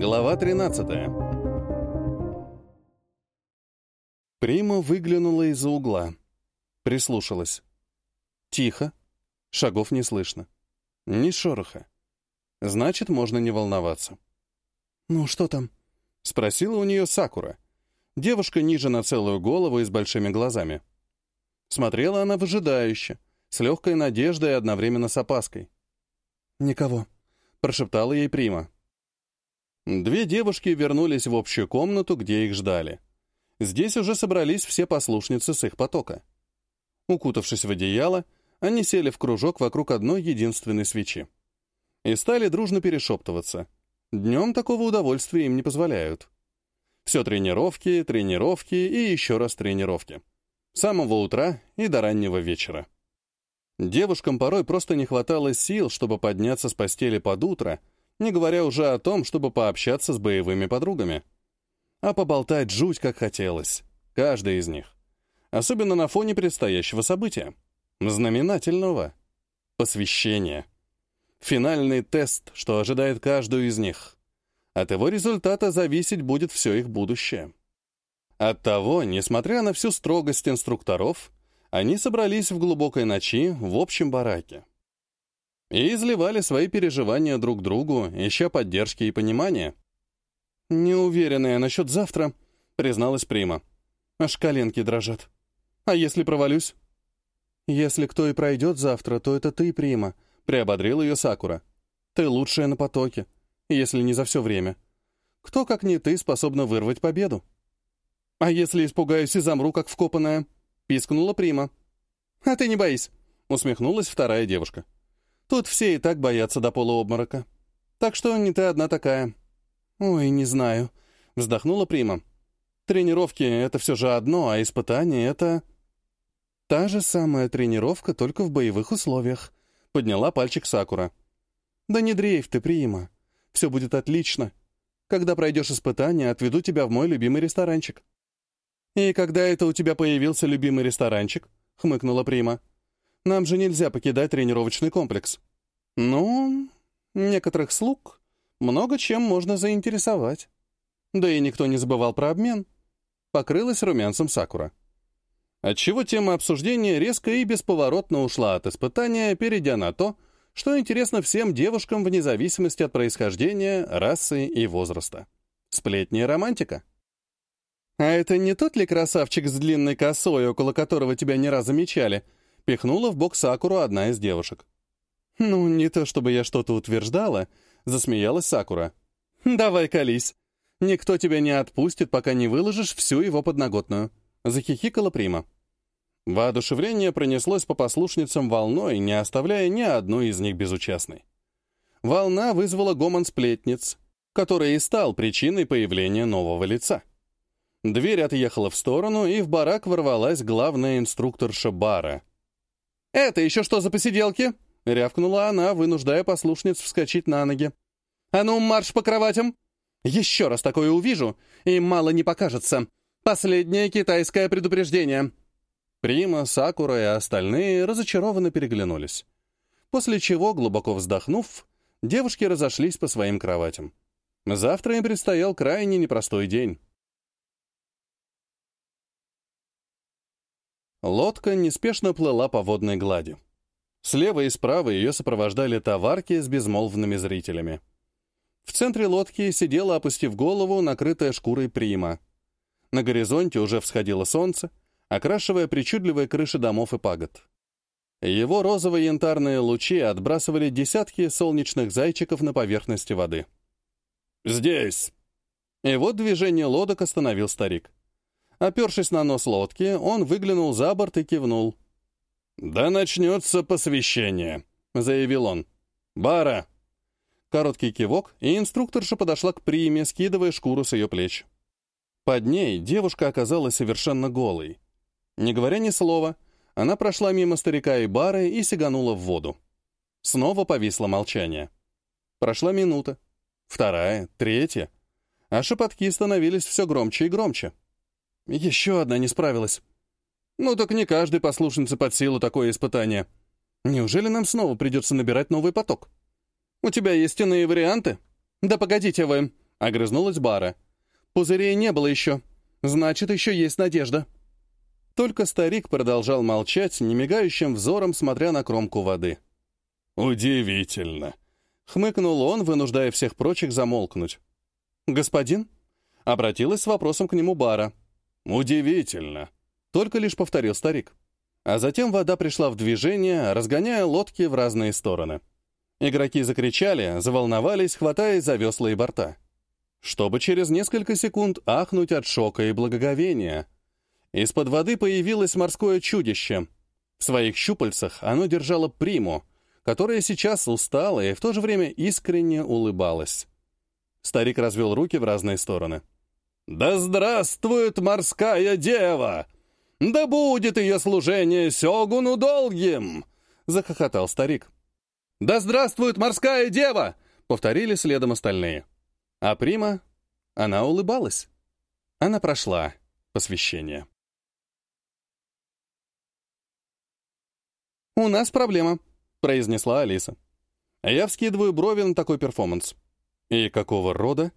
Глава 13 Прима выглянула из-за угла. Прислушалась. Тихо. Шагов не слышно. Ни шороха. Значит, можно не волноваться. «Ну, что там?» — спросила у нее Сакура. Девушка ниже на целую голову и с большими глазами. Смотрела она выжидающе, с легкой надеждой и одновременно с опаской. «Никого», — прошептала ей Прима. Две девушки вернулись в общую комнату, где их ждали. Здесь уже собрались все послушницы с их потока. Укутавшись в одеяло, они сели в кружок вокруг одной единственной свечи. И стали дружно перешептываться. Днем такого удовольствия им не позволяют. Все тренировки, тренировки и еще раз тренировки. С самого утра и до раннего вечера. Девушкам порой просто не хватало сил, чтобы подняться с постели под утро — не говоря уже о том, чтобы пообщаться с боевыми подругами. А поболтать жуть как хотелось. Каждый из них. Особенно на фоне предстоящего события. Знаменательного. Посвящения. Финальный тест, что ожидает каждую из них. От его результата зависеть будет все их будущее. Оттого, несмотря на всю строгость инструкторов, они собрались в глубокой ночи в общем бараке и изливали свои переживания друг другу, ища поддержки и понимания. «Неуверенная насчет завтра», — призналась Прима. «Аж коленки дрожат. А если провалюсь?» «Если кто и пройдет завтра, то это ты, Прима», — приободрил ее Сакура. «Ты лучшая на потоке, если не за все время. Кто, как не ты, способна вырвать победу?» «А если испугаюсь и замру, как вкопанная?» — пискнула Прима. «А ты не боись», — усмехнулась вторая девушка. Тут все и так боятся до полуобморока. Так что не ты одна такая». «Ой, не знаю», — вздохнула Прима. «Тренировки — это все же одно, а испытания — это...» «Та же самая тренировка, только в боевых условиях», — подняла пальчик Сакура. «Да не дрейф ты, Прима. Все будет отлично. Когда пройдешь испытание, отведу тебя в мой любимый ресторанчик». «И когда это у тебя появился любимый ресторанчик?» — хмыкнула Прима. Нам же нельзя покидать тренировочный комплекс. Ну, некоторых слуг много чем можно заинтересовать. Да и никто не забывал про обмен. Покрылась румянцем Сакура. Отчего тема обсуждения резко и бесповоротно ушла от испытания, перейдя на то, что интересно всем девушкам вне зависимости от происхождения, расы и возраста. Сплетни и романтика. «А это не тот ли красавчик с длинной косой, около которого тебя не раз замечали?» Пихнула в бок Сакуру одна из девушек. «Ну, не то чтобы я что-то утверждала», — засмеялась Сакура. «Давай колись. Никто тебя не отпустит, пока не выложишь всю его подноготную», — захихикала Прима. Воодушевление пронеслось по послушницам волной, не оставляя ни одной из них безучастной. Волна вызвала гомон сплетниц, который и стал причиной появления нового лица. Дверь отъехала в сторону, и в барак ворвалась главная инструкторша бара, «Это еще что за посиделки?» — рявкнула она, вынуждая послушниц вскочить на ноги. «А ну, марш по кроватям! Еще раз такое увижу, и мало не покажется. Последнее китайское предупреждение!» Прима, Сакура и остальные разочарованно переглянулись. После чего, глубоко вздохнув, девушки разошлись по своим кроватям. Завтра им предстоял крайне непростой день. Лодка неспешно плыла по водной глади. Слева и справа ее сопровождали товарки с безмолвными зрителями. В центре лодки сидела, опустив голову, накрытая шкурой прима. На горизонте уже всходило солнце, окрашивая причудливые крыши домов и пагод. Его розово-янтарные лучи отбрасывали десятки солнечных зайчиков на поверхности воды. «Здесь!» И вот движение лодок остановил старик. Опершись на нос лодки, он выглянул за борт и кивнул. «Да начнется посвящение», — заявил он. «Бара!» Короткий кивок, и инструкторша подошла к приме, скидывая шкуру с ее плеч. Под ней девушка оказалась совершенно голой. Не говоря ни слова, она прошла мимо старика и бары и сиганула в воду. Снова повисло молчание. Прошла минута, вторая, третья, а шепотки становились все громче и громче. Еще одна не справилась. Ну так не каждой послушнице под силу такое испытание. Неужели нам снова придется набирать новый поток? У тебя есть иные варианты? Да погодите вы, — огрызнулась Бара. «Пузырей не было еще. Значит, еще есть надежда». Только старик продолжал молчать, немигающим взором смотря на кромку воды. «Удивительно!» — хмыкнул он, вынуждая всех прочих замолкнуть. «Господин?» — обратилась с вопросом к нему Бара. «Удивительно!» — только лишь повторил старик. А затем вода пришла в движение, разгоняя лодки в разные стороны. Игроки закричали, заволновались, хватаясь за весла и борта. Чтобы через несколько секунд ахнуть от шока и благоговения. Из-под воды появилось морское чудище. В своих щупальцах оно держало приму, которая сейчас устала и в то же время искренне улыбалась. Старик развел руки в разные стороны. «Да здравствует морская дева! Да будет ее служение Сёгуну долгим!» — захохотал старик. «Да здравствует морская дева!» — повторили следом остальные. А Прима, она улыбалась. Она прошла посвящение. «У нас проблема», — произнесла Алиса. Я вскидываю брови на такой перформанс. И какого рода?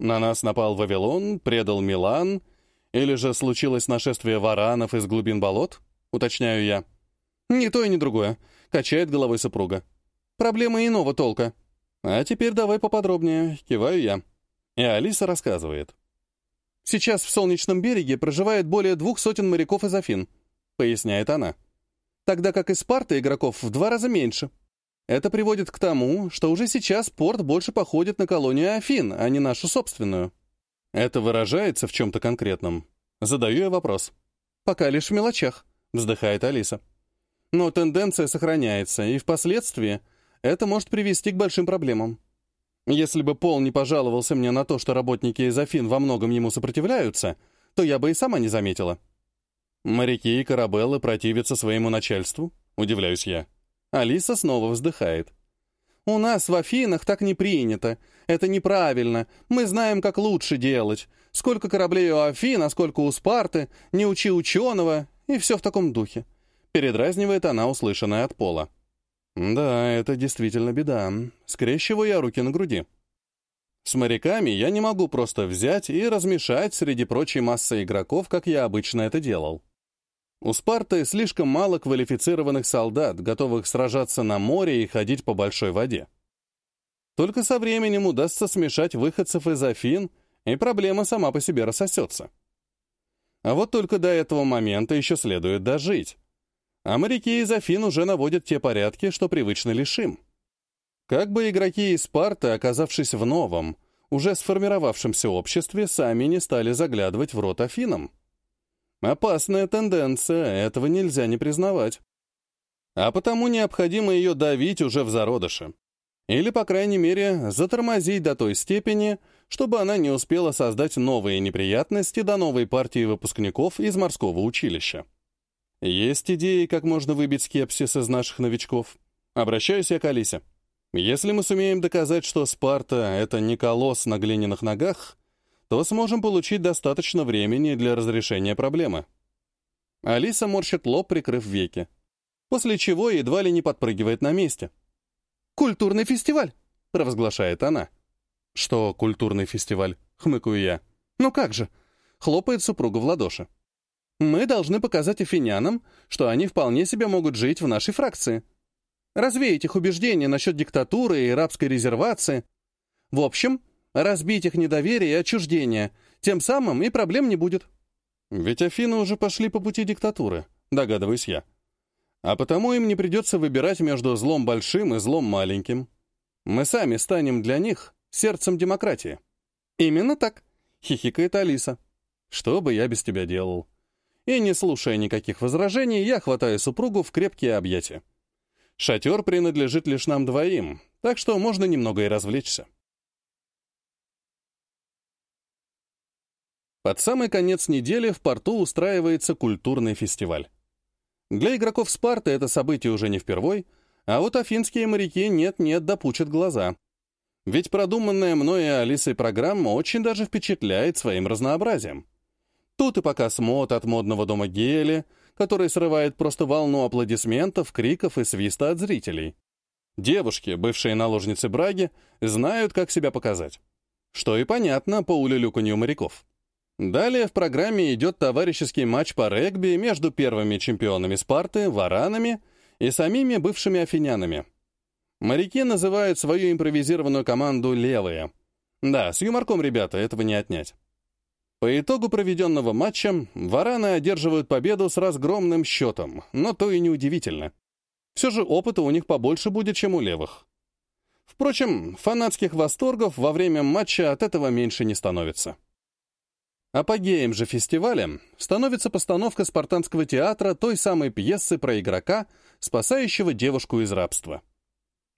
На нас напал Вавилон, предал Милан, или же случилось нашествие варанов из глубин болот? Уточняю я. «Не то и не другое», — качает головой супруга. Проблема иного толка. А теперь давай поподробнее, киваю я. И Алиса рассказывает. Сейчас в Солнечном береге проживает более двух сотен моряков из Афин, поясняет она. Тогда как из Спарты игроков в два раза меньше. Это приводит к тому, что уже сейчас порт больше походит на колонию Афин, а не нашу собственную. Это выражается в чем-то конкретном? Задаю я вопрос. Пока лишь в мелочах, вздыхает Алиса. Но тенденция сохраняется, и впоследствии это может привести к большим проблемам. Если бы Пол не пожаловался мне на то, что работники из Афин во многом ему сопротивляются, то я бы и сама не заметила. Моряки и корабеллы противятся своему начальству? Удивляюсь я. Алиса снова вздыхает. «У нас в Афинах так не принято. Это неправильно. Мы знаем, как лучше делать. Сколько кораблей у Афин, а сколько у Спарты. Не учи ученого. И все в таком духе». Передразнивает она, услышанное от Пола. Да, это действительно беда. Скрещиваю я руки на груди. С моряками я не могу просто взять и размешать среди прочей массы игроков, как я обычно это делал. У Спарты слишком мало квалифицированных солдат, готовых сражаться на море и ходить по большой воде. Только со временем удастся смешать выходцев из Афин, и проблема сама по себе рассосется. А вот только до этого момента еще следует дожить а моряки из Афин уже наводят те порядки, что привычно лишим. Как бы игроки из Спарты, оказавшись в новом, уже сформировавшемся обществе, сами не стали заглядывать в рот Афинам. Опасная тенденция, этого нельзя не признавать. А потому необходимо ее давить уже в зародыше. Или, по крайней мере, затормозить до той степени, чтобы она не успела создать новые неприятности до новой партии выпускников из морского училища. Есть идеи, как можно выбить скепсис из наших новичков? Обращаюсь я к Алисе. Если мы сумеем доказать, что Спарта — это не колосс на глиняных ногах, то сможем получить достаточно времени для разрешения проблемы. Алиса морщит лоб, прикрыв веки, после чего едва ли не подпрыгивает на месте. «Культурный фестиваль!» — провозглашает она. «Что культурный фестиваль?» — хмыкаю я. «Ну как же!» — хлопает супруга в ладоши. Мы должны показать афинянам, что они вполне себе могут жить в нашей фракции. Развеять их убеждения насчет диктатуры и рабской резервации. В общем, разбить их недоверие и отчуждение. Тем самым и проблем не будет. Ведь Афины уже пошли по пути диктатуры, догадываюсь я. А потому им не придется выбирать между злом большим и злом маленьким. Мы сами станем для них сердцем демократии. Именно так, хихикает Алиса. Что бы я без тебя делал? и, не слушая никаких возражений, я хватаю супругу в крепкие объятия. Шатер принадлежит лишь нам двоим, так что можно немного и развлечься. Под самый конец недели в порту устраивается культурный фестиваль. Для игроков Спарты это событие уже не впервой, а вот афинские моряки нет-нет допучат глаза. Ведь продуманная мной и Алисой программа очень даже впечатляет своим разнообразием. Тут и показ мод от модного дома Гели, который срывает просто волну аплодисментов, криков и свиста от зрителей. Девушки, бывшие наложницы Браги, знают, как себя показать. Что и понятно по улюлюканью моряков. Далее в программе идет товарищеский матч по регби между первыми чемпионами Спарты, варанами, и самими бывшими афинянами. Моряки называют свою импровизированную команду «левые». Да, с юморком, ребята, этого не отнять. По итогу проведенного матча вараны одерживают победу с разгромным счетом, но то и неудивительно. Все же опыта у них побольше будет, чем у левых. Впрочем, фанатских восторгов во время матча от этого меньше не становится. Апогеем же фестиваля становится постановка спартанского театра той самой пьесы про игрока, спасающего девушку из рабства.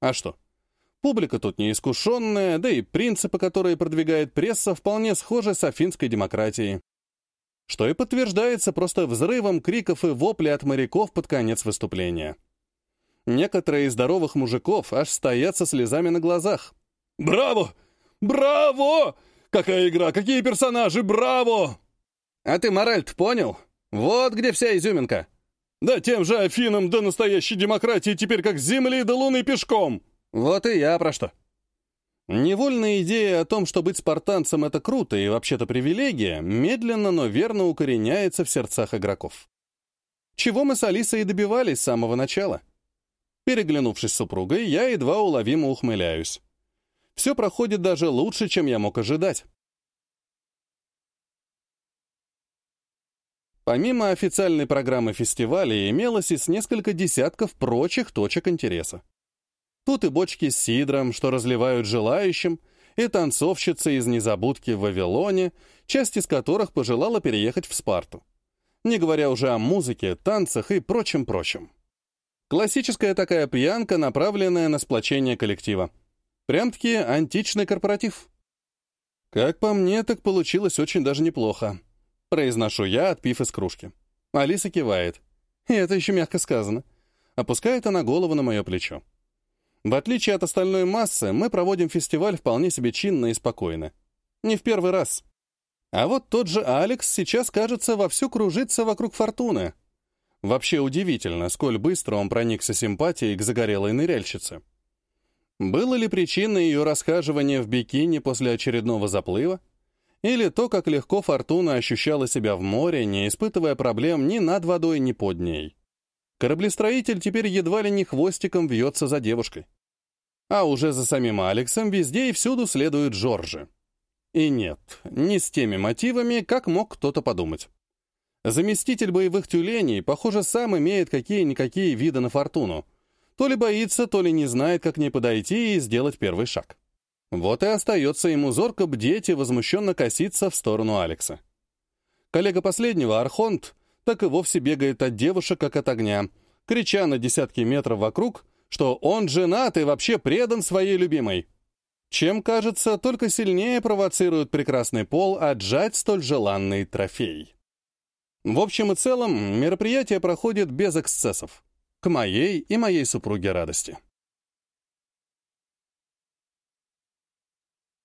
А что? Публика тут неискушенная, да и принципы, которые продвигает пресса, вполне схожи с афинской демократией. Что и подтверждается просто взрывом криков и воплей от моряков под конец выступления. Некоторые из здоровых мужиков аж стоят со слезами на глазах. «Браво! Браво! Какая игра! Какие персонажи! Браво!» «А ты мораль-то понял? Вот где вся изюминка!» «Да тем же Афинам до настоящей демократии теперь как с земли до луны пешком!» «Вот и я про что!» Невольная идея о том, что быть спартанцем — это круто и вообще-то привилегия, медленно, но верно укореняется в сердцах игроков. Чего мы с Алисой и добивались с самого начала. Переглянувшись с супругой, я едва уловимо ухмыляюсь все проходит даже лучше, чем я мог ожидать. Помимо официальной программы фестиваля имелось и с несколько десятков прочих точек интереса. Тут и бочки с сидром, что разливают желающим, и танцовщица из незабудки в Вавилоне, часть из которых пожелала переехать в Спарту. Не говоря уже о музыке, танцах и прочем-прочем. Классическая такая пьянка, направленная на сплочение коллектива. Прям-таки античный корпоратив. Как по мне, так получилось очень даже неплохо. Произношу я, отпив из кружки. Алиса кивает. И это еще мягко сказано. Опускает она голову на мое плечо. В отличие от остальной массы, мы проводим фестиваль вполне себе чинно и спокойно. Не в первый раз. А вот тот же Алекс сейчас, кажется, вовсю кружится вокруг фортуны. Вообще удивительно, сколь быстро он проникся симпатией к загорелой ныряльщице. Было ли причиной ее расхаживания в бикини после очередного заплыва? Или то, как легко Фортуна ощущала себя в море, не испытывая проблем ни над водой, ни под ней? Кораблестроитель теперь едва ли не хвостиком вьется за девушкой. А уже за самим Алексом везде и всюду следует Джорджи. И нет, не с теми мотивами, как мог кто-то подумать. Заместитель боевых тюленей, похоже, сам имеет какие-никакие виды на Фортуну — то ли боится, то ли не знает, как к ней подойти и сделать первый шаг. Вот и остается ему зорко бдеть и возмущенно коситься в сторону Алекса. Коллега последнего, Архонт, так и вовсе бегает от девушек, как от огня, крича на десятки метров вокруг, что он женат и вообще предан своей любимой. Чем, кажется, только сильнее провоцирует прекрасный пол отжать столь желанный трофей. В общем и целом, мероприятие проходит без эксцессов к моей и моей супруге радости.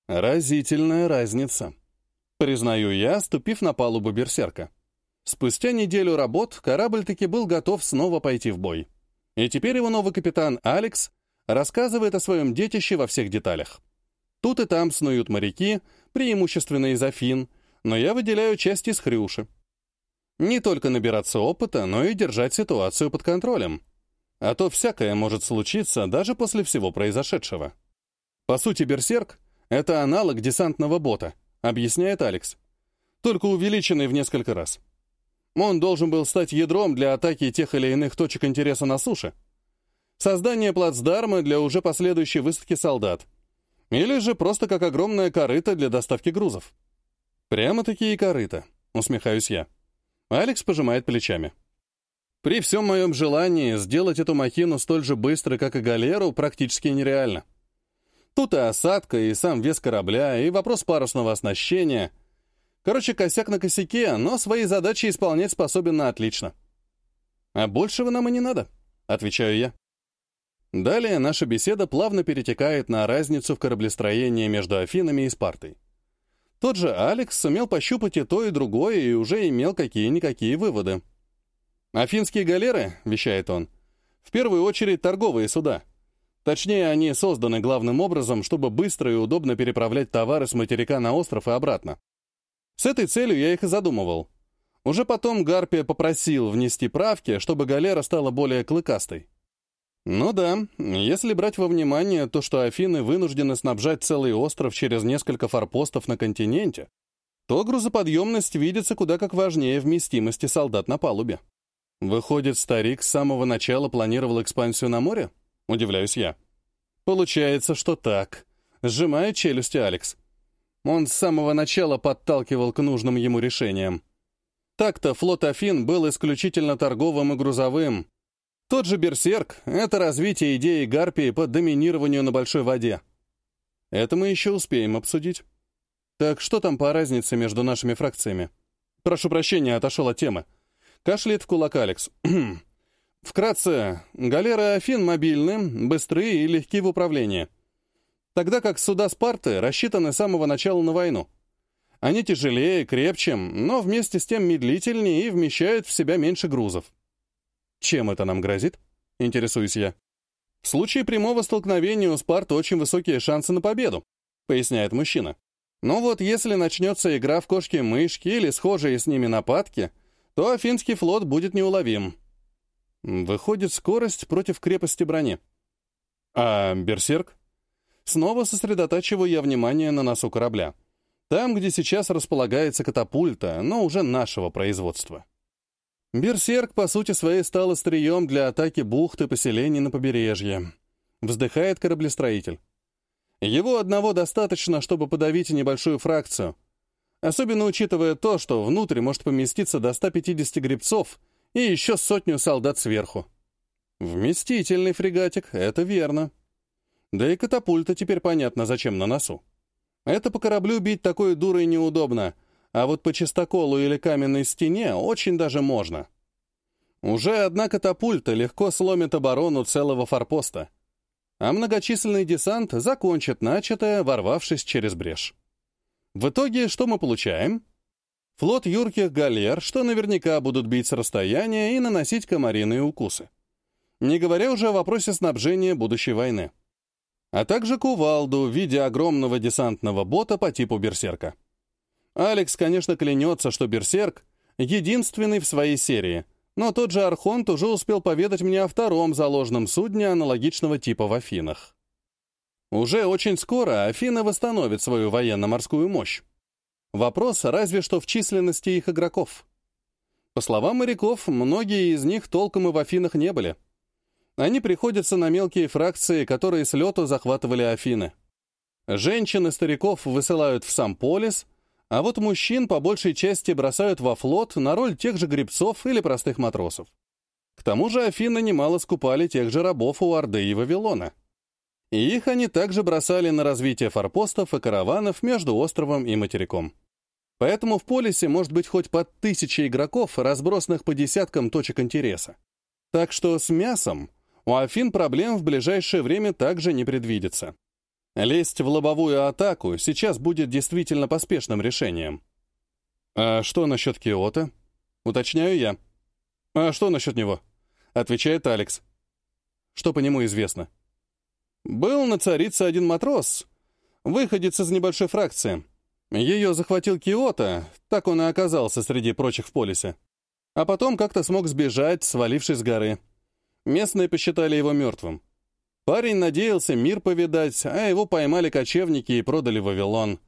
Разительная разница. Признаю я, ступив на палубу берсерка. Спустя неделю работ корабль таки был готов снова пойти в бой. И теперь его новый капитан Алекс рассказывает о своем детище во всех деталях. Тут и там снуют моряки, преимущественно из Афин, но я выделяю часть из Хрюши. Не только набираться опыта, но и держать ситуацию под контролем. А то всякое может случиться даже после всего произошедшего. По сути, берсерк — это аналог десантного бота, объясняет Алекс. Только увеличенный в несколько раз. Он должен был стать ядром для атаки тех или иных точек интереса на суше. Создание плацдарма для уже последующей высадки солдат. Или же просто как огромная корыта для доставки грузов. Прямо такие корыта, усмехаюсь я. Алекс пожимает плечами. При всем моем желании сделать эту махину столь же быстро, как и галеру, практически нереально. Тут и осадка, и сам вес корабля, и вопрос парусного оснащения. Короче, косяк на косяке, но свои задачи исполнять способен на отлично. А большего нам и не надо, отвечаю я. Далее наша беседа плавно перетекает на разницу в кораблестроении между Афинами и Спартой. Тот же Алекс сумел пощупать и то, и другое, и уже имел какие-никакие выводы. «Афинские галеры», — вещает он, — «в первую очередь торговые суда. Точнее, они созданы главным образом, чтобы быстро и удобно переправлять товары с материка на остров и обратно. С этой целью я их и задумывал. Уже потом Гарпия попросил внести правки, чтобы галера стала более клыкастой. Ну да, если брать во внимание то, что Афины вынуждены снабжать целый остров через несколько форпостов на континенте, то грузоподъемность видится куда как важнее вместимости солдат на палубе. Выходит, старик с самого начала планировал экспансию на море? Удивляюсь я. Получается, что так. Сжимаю челюсти Алекс. Он с самого начала подталкивал к нужным ему решениям. Так-то флот Афин был исключительно торговым и грузовым. Тот же Берсерк — это развитие идеи Гарпии по доминированию на большой воде. Это мы еще успеем обсудить. Так что там по разнице между нашими фракциями? Прошу прощения, отошел от темы. Кашляет в кулак Алекс. Вкратце, галеры Афин мобильны, быстрые и легки в управлении. Тогда как суда Спарты рассчитаны с самого начала на войну. Они тяжелее, крепче, но вместе с тем медлительнее и вмещают в себя меньше грузов. Чем это нам грозит? Интересуюсь я. В случае прямого столкновения у Спарты очень высокие шансы на победу, поясняет мужчина. Но вот если начнется игра в кошки-мышки или схожие с ними нападки, то афинский флот будет неуловим. Выходит, скорость против крепости брони. А берсерк? Снова сосредотачиваю я внимание на носу корабля. Там, где сейчас располагается катапульта, но уже нашего производства. Берсерк, по сути своей, стал острием для атаки бухт и поселений на побережье. Вздыхает кораблестроитель. Его одного достаточно, чтобы подавить небольшую фракцию. Особенно учитывая то, что внутрь может поместиться до 150 гребцов — и еще сотню солдат сверху. Вместительный фрегатик, это верно. Да и катапульта теперь понятно, зачем на носу. Это по кораблю бить такой дурой неудобно, а вот по чистоколу или каменной стене очень даже можно. Уже одна катапульта легко сломит оборону целого форпоста, а многочисленный десант закончит начатое, ворвавшись через брешь. В итоге что мы получаем? Флот юрких галер, что наверняка будут бить с расстояния и наносить комариные укусы. Не говоря уже о вопросе снабжения будущей войны. А также кувалду в виде огромного десантного бота по типу берсерка. Алекс, конечно, клянется, что берсерк — единственный в своей серии, но тот же Архонт уже успел поведать мне о втором заложенном судне аналогичного типа в Афинах. Уже очень скоро Афина восстановит свою военно-морскую мощь. Вопрос разве что в численности их игроков. По словам моряков, многие из них толком и в Афинах не были. Они приходятся на мелкие фракции, которые с лету захватывали Афины. Женщин и стариков высылают в сам полис, а вот мужчин по большей части бросают во флот на роль тех же гребцов или простых матросов. К тому же Афины немало скупали тех же рабов у Орды и Вавилона. И их они также бросали на развитие форпостов и караванов между островом и материком. Поэтому в полисе может быть хоть под тысячи игроков, разбросанных по десяткам точек интереса. Так что с мясом у Афин проблем в ближайшее время также не предвидится. Лезть в лобовую атаку сейчас будет действительно поспешным решением. «А что насчет Киота?» Уточняю я. «А что насчет него?» Отвечает Алекс. Что по нему известно? Был на царице один матрос, выходец из небольшой фракции. Ее захватил Киото, так он и оказался среди прочих в полисе. А потом как-то смог сбежать, свалившись с горы. Местные посчитали его мертвым. Парень надеялся мир повидать, а его поймали кочевники и продали в Вавилон.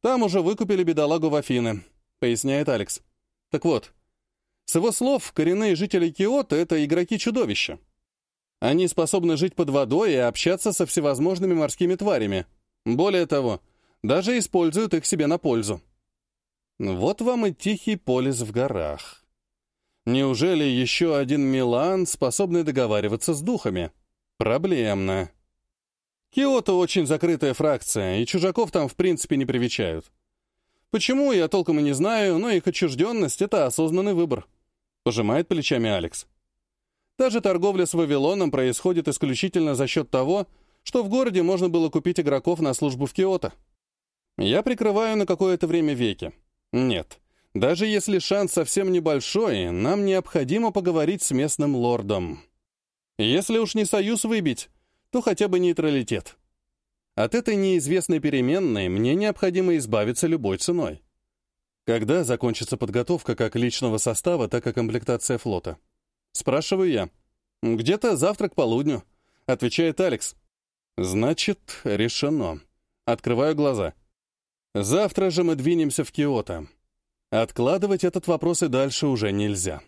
Там уже выкупили бедолагу в Афины, поясняет Алекс. Так вот, с его слов, коренные жители Киото — это игроки-чудовища. Они способны жить под водой и общаться со всевозможными морскими тварями. Более того, даже используют их себе на пользу. Вот вам и тихий полис в горах. Неужели еще один Милан, способный договариваться с духами? Проблемно. Киото очень закрытая фракция, и чужаков там в принципе не привечают. Почему, я толком и не знаю, но их отчужденность — это осознанный выбор. Пожимает плечами Алекс. Та же торговля с Вавилоном происходит исключительно за счет того, что в городе можно было купить игроков на службу в Киото. Я прикрываю на какое-то время веки. Нет, даже если шанс совсем небольшой, нам необходимо поговорить с местным лордом. Если уж не союз выбить, то хотя бы нейтралитет. От этой неизвестной переменной мне необходимо избавиться любой ценой. Когда закончится подготовка как личного состава, так и комплектация флота? Спрашиваю я. Где-то завтра к полудню, отвечает Алекс. Значит, решено. Открываю глаза. Завтра же мы двинемся в Киото. Откладывать этот вопрос и дальше уже нельзя.